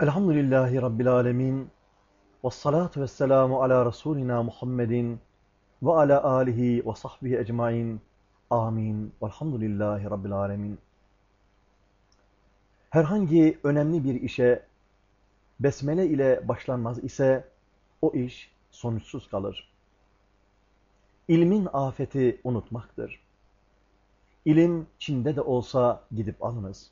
Elhamdülillahi Rabbil Alemin. Ve salatu ve selamu ala Resulina Muhammedin ve ala alihi ve sahbihi ecmain. Amin. Velhamdülillahi Rabbil Alemin. Herhangi önemli bir işe besmele ile başlanmaz ise o iş sonuçsuz kalır. İlmin afeti unutmaktır. İlim Çin'de de olsa gidip alınız.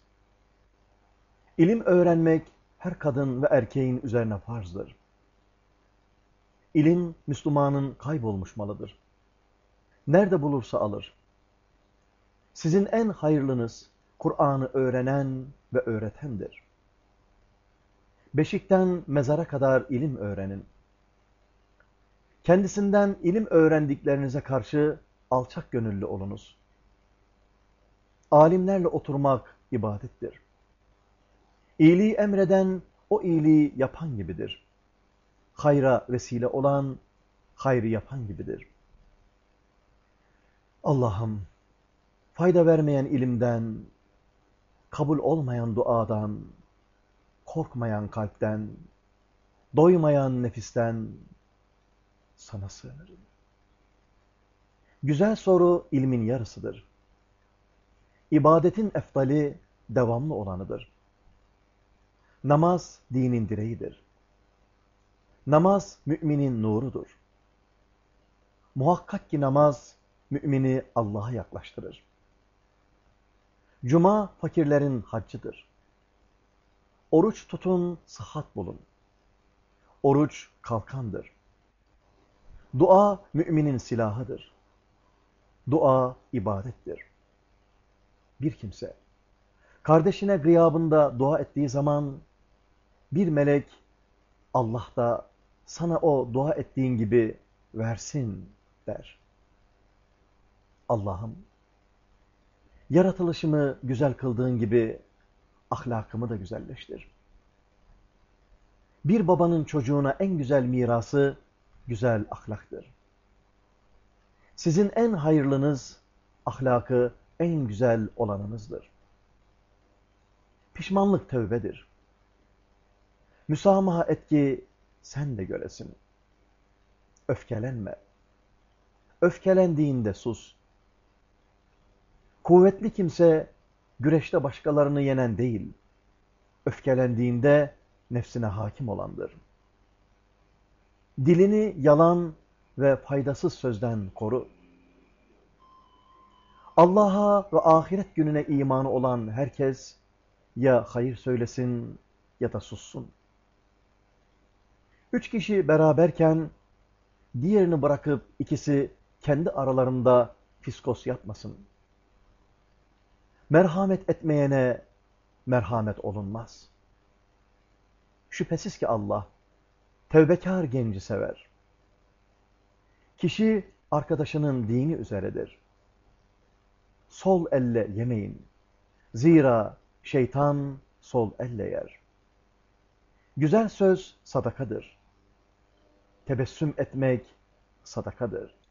İlim öğrenmek her kadın ve erkeğin üzerine farzdır. İlim Müslümanın kaybolmuş malıdır. Nerede bulursa alır. Sizin en hayırlınız Kur'an'ı öğrenen ve öğretendir. Beşikten mezara kadar ilim öğrenin. Kendisinden ilim öğrendiklerinize karşı alçak gönüllü olunuz. Alimlerle oturmak ibadettir. İyiliği emreden o iyiliği yapan gibidir. Hayra vesile olan hayrı yapan gibidir. Allah'ım fayda vermeyen ilimden, kabul olmayan duadan, korkmayan kalpten, doymayan nefisten sana sığınırım. Güzel soru ilmin yarısıdır. İbadetin eftali devamlı olanıdır. Namaz dinin direğidir. Namaz müminin nurudur. Muhakkak ki namaz mümini Allah'a yaklaştırır. Cuma fakirlerin haccıdır. Oruç tutun, sıhhat bulun. Oruç kalkandır. Dua müminin silahıdır. Dua ibadettir. Bir kimse kardeşine gıyabında dua ettiği zaman bir melek Allah da sana o dua ettiğin gibi versin der. Allah'ım yaratılışımı güzel kıldığın gibi ahlakımı da güzelleştir. Bir babanın çocuğuna en güzel mirası güzel ahlaktır. Sizin en hayırlınız ahlakı en güzel olanınızdır. Pişmanlık tövbedir. Müsamaha et ki sen de göresin. Öfkelenme. Öfkelendiğinde sus. Kuvvetli kimse güreşte başkalarını yenen değil, öfkelendiğinde nefsine hakim olandır. Dilini yalan ve faydasız sözden koru. Allah'a ve ahiret gününe imanı olan herkes ya hayır söylesin ya da sussun. Üç kişi beraberken diğerini bırakıp ikisi kendi aralarında fiskos yapmasın. Merhamet etmeyene merhamet olunmaz. Şüphesiz ki Allah tevbekar genci sever. Kişi arkadaşının dini üzeredir. Sol elle yemeyin. Zira şeytan sol elle yer. Güzel söz sadakadır. Tebessüm etmek sadakadır.